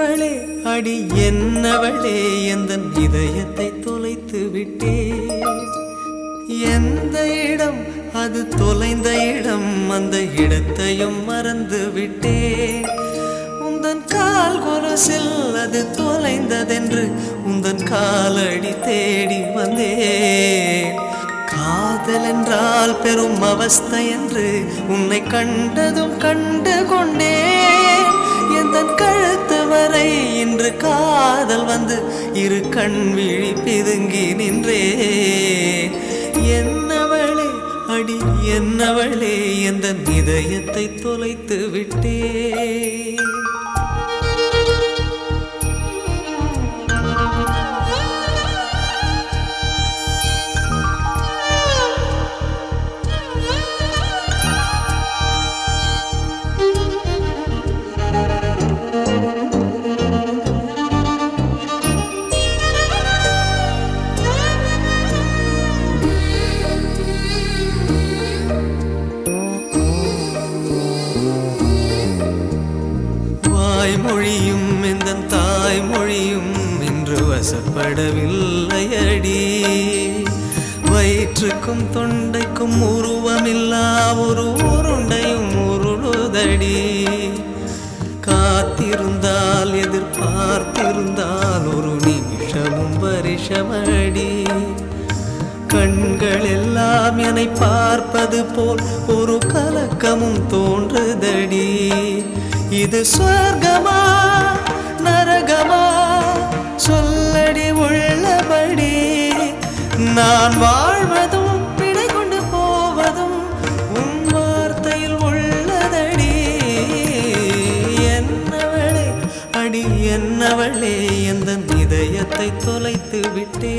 என்னவளே அடி என்னவளே எந்த இதயத்தை தொலைத்து விட்டே எந்த இடம் அது தொலைந்த இடம் அந்த இடத்தையும் மறந்து விட்டே உந்தன் கால் கொலுசில் அது தொலைந்ததென்று உந்தன் காலடி தேடி வந்தேன். காதல் என்றால் பெரும் அவஸ்தை என்று உன்னை கண்டதும் கண்டு கொண்டேன். எந்தன் கழுத்து என்று காதல் வந்து இரு கண் விழி பிதுங்கி நின்றே. என்னவளே அடி என்னவளே எந்த இதயத்தை தொலைத்து விட்டே. இன்று வயிற்றுக்கும் தொண்டைக்கும் உருவமில்லா ஒரு உருண்டையும் உருளுதடி. காத்திருந்தால் எதிர்பார்த்திருந்தால் ஒரு நிமிஷமும் வருஷமடி. கண்கள் எல்லாம் என்னை பார்ப்பது போல் ஒரு கலக்கமும் தோன்றுதடி. இது சொர்க்கமா நரகமா? சொல்ல நான் வாழ்வதும் பிழை கொண்டு போவதும் உன் வார்த்தையில் உள்ளதடி. என்னவளே அடி என்னவளே எந்த இதயத்தை தொலைத்து விட்டே.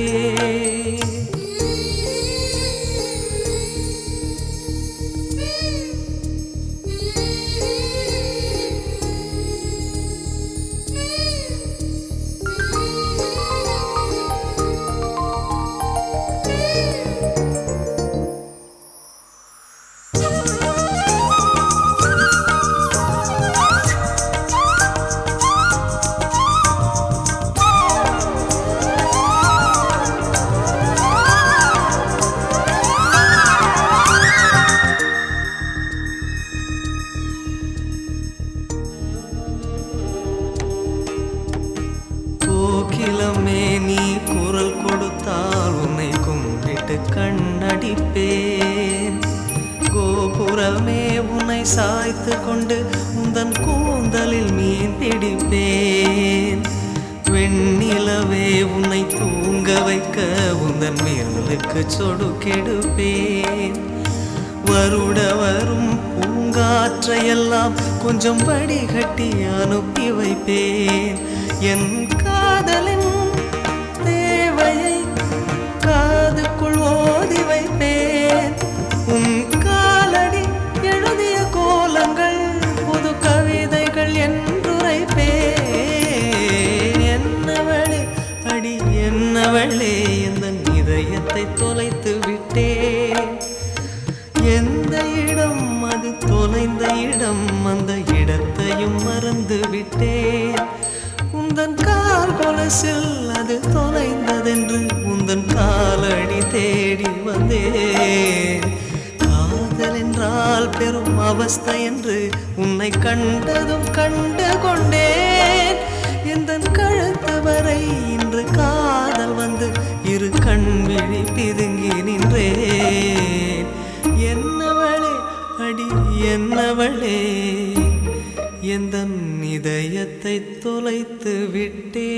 நீ குரல் கொடுத்தால் உன்னை கும்பிட்டு கண்ணடிப்பேன். கோபுரமே உன்னை சாய்த்து கொண்டு உந்தன் கூந்தலில் மீன் பிடிப்பேன். வெண்ணிலவே உன்னை தூங்க வைக்க உந்தன் மேலுக்கு சொடுக்கெடுப்பேன் வருட வரும் பூங்காற்றையெல்லாம் கொஞ்சம் வடிகட்டி அனுப்பி வைப்பேன். என் காதலை மனசில் அது தொலைந்ததென்று உந்தன் காலடி தேடி வந்தேன். காதல் என்றால் பெரும் அவஸ்தை என்று உன்னை கண்டதும் கண்டு கொண்டேன். எந்தன் கழுத்து வரை இன்று காதல் வந்து இரு கண்விழி பிதுங்கி நின்றேன். என்னவளே அடி என்னவளே எந்த இதயத்தை தொலைத்து விட்டே?